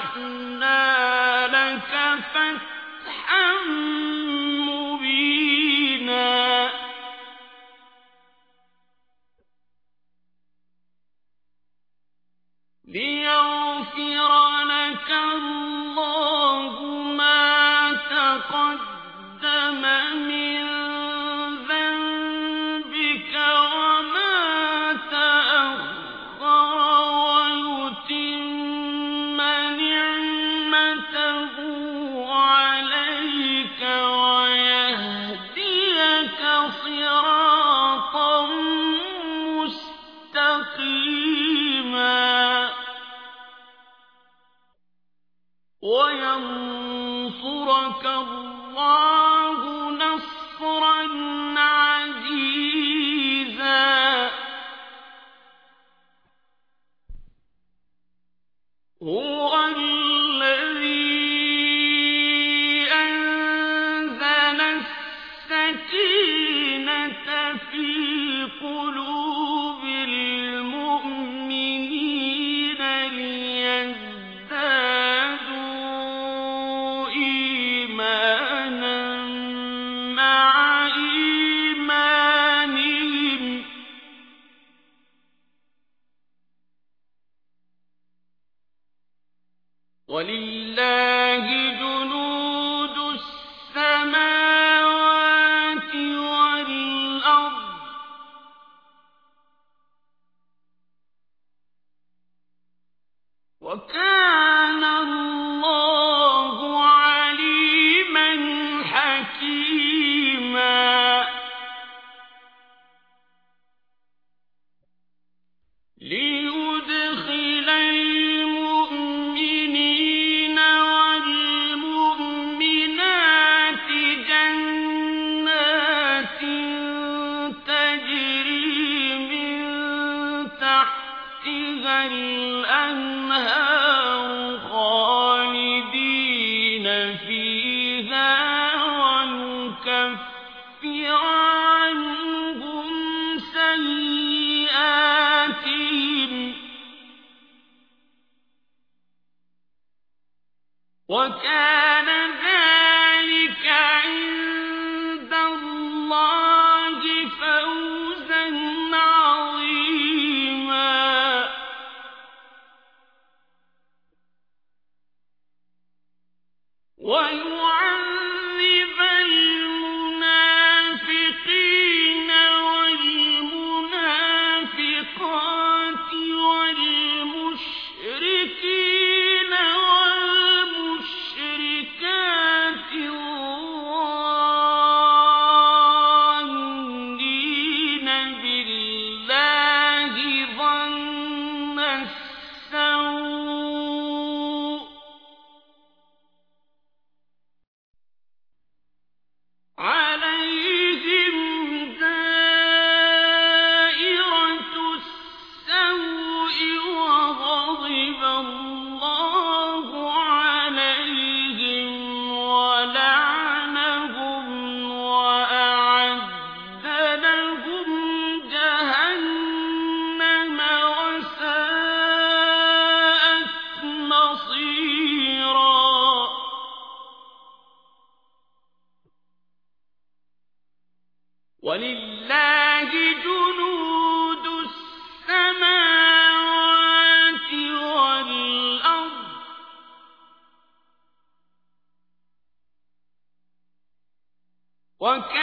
فَتَحْنَا لَكَ فَتْحًا مُّبِينًا. لِّيَغْفِرَ لَكَ اللَّهُ مَا تَقَدَّمَ. وَيَنصُرَكَ اللَّهُ وَكَانَ اللَّهُ عَلِيمًا حَكِيمًا. لِّيُدْخِلَ الْمُؤْمِنِينَ وَالْمُؤْمِنَاتِ جَنَّاتٍ تَجْرِي مِن خَالِدِينَ فِيهَا وَيُكَفِّرَ عَنْهُمْ سَيِّئَاتِهِمْ ۚ وَكَانَ وَلِلَّهِ جُنُودُ السَّمَاوَاتِ وَالْأَرْضِ ۚ. وَكَانَ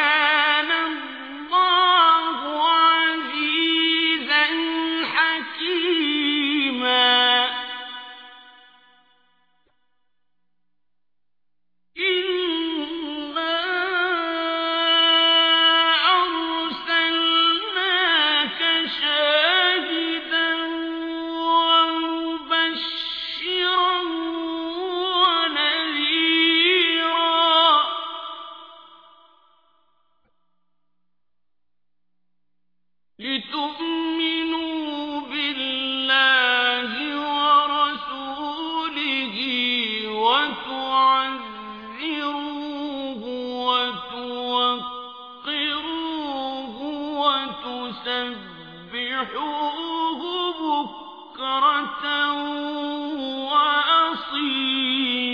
لتؤمنوا بالله ورسوله وتعذروه وتوقروه وتسبحوه بكرة وأصيلا.